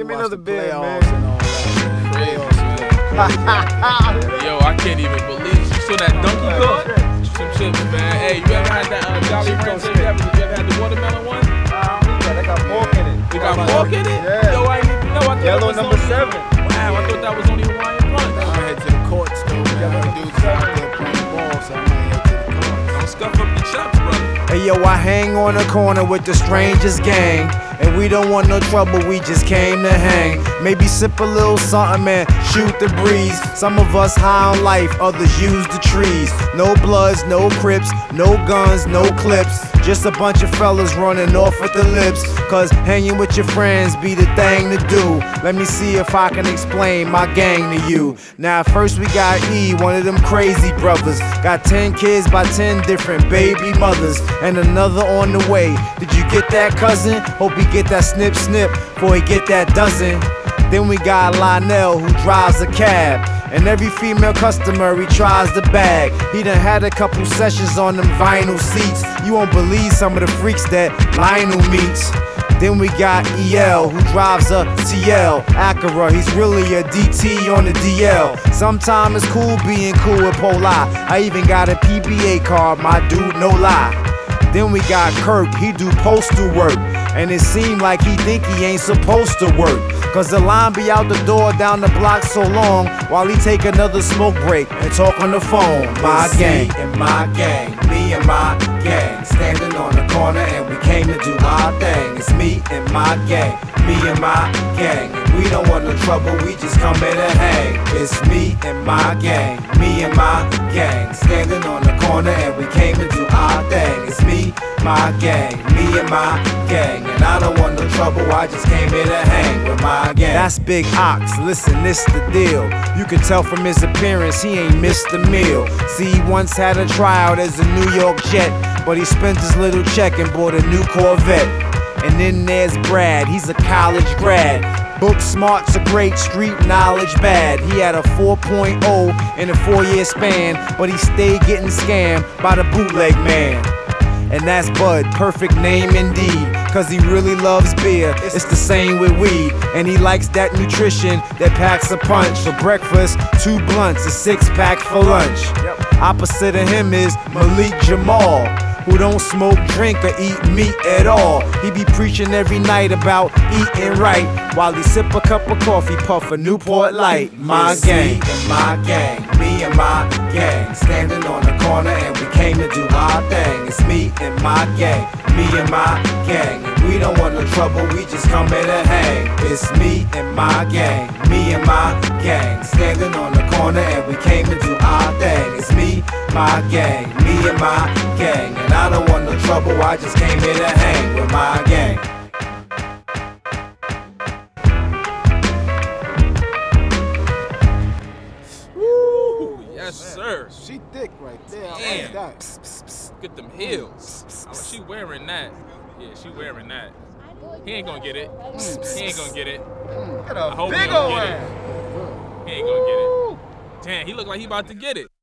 Give me another the beer, man. and all that, Crazy, man. Yo, I can't even believe you saw that donkey card. Some chips, man. Hey, you ever had that uh, Jolly Rancher? You ever, you ever had the watermelon one? Yeah, they got pork in it. They got pork in it? Yeah. Yo, I didn't even know. I thought Yellow number only, seven. Wow, I thought that was only Hawaiian punch. I'm gonna head to the courts though, man. My dudes out there playing ball, so I'm gonna head to the courts. Don't scuff up your chops, brother. Hey yo, I hang on the corner with the strangest gang. And we don't want no trouble, we just came to hang. Maybe sip a little something and shoot the breeze. Some of us high on life, others use the trees. No bloods, no crips, no guns, no clips. Just a bunch of fellas running off with the lips. Cause hanging with your friends be the thing to do. Let me see if I can explain my gang to you. Now, first we got E, one of them crazy brothers. Got 10 kids by 10 different baby mothers. And another on the way. Did you get that, cousin? Hope he get that snip snip he get that dozen. Then we got Lionel who drives a cab. And every female customer he tries to bag. He done had a couple sessions on them vinyl seats. You won't believe some of the freaks that Lionel meets. Then we got EL who drives a TL Acura. He's really a DT on the DL. Sometimes it's cool being cool with Poli. I even got a PBA card, my dude, no lie. Then we got Kirk, he do postal work. And it seem like he think he ain't supposed to work. Cause the line be out the door down the block so long while he take another smoke break and talk on the phone. My It's gang. and my gang, me and my gang, standing on the corner and we came to do our thing. It's me and my gang, me and my gang. And we don't want no trouble, we just come here to hang. It's me and my gang, me and my gang, standing on the corner and we came to do our thing. It's me, my gang, me and my gang. And I don't want no trouble, I just came here to hang with my gang. That's Big Ox. Listen, this the deal. You can tell from his appearance he ain't missed a meal. See, he once had a tryout as a New York Jet, but he spent his little check and bought a new Corvette. And then there's Brad, he's a college grad. Book smart's a great, street knowledge bad. He had a 4.0 in a four year span, but he stayed getting scammed by the bootleg man. And that's Bud, perfect name indeed. Cause he really loves beer, it's the same with weed. And he likes that nutrition that packs a punch. For breakfast, two blunts, a six pack for lunch. Opposite of him is Malik Jamal. Who don't smoke, drink, or eat meat at all. He be preaching every night about eating right. While he sip a cup of coffee, puff a Newport Light. My It's gang. Me and my gang, me and my gang, standing on the corner and we came to do our thing. It's me and my gang, me and my gang. We don't want no trouble, we just come here to hang. It's me and my gang, me and my gang, standing on the corner and we came to do our thing. It's me, my gang, me and my gang. And I don't want no trouble, I just came here to hang with my gang. Ooh, yes, sir. She thick right there. I Damn. like that. Get them heels. Oh, she wearing that. Yeah, she wearing that. He ain't gonna get it. Mm. He ain't gonna get it. Got I a hope big don't old get it. ass. He ain't gonna get it. Damn, he look like he about to get it.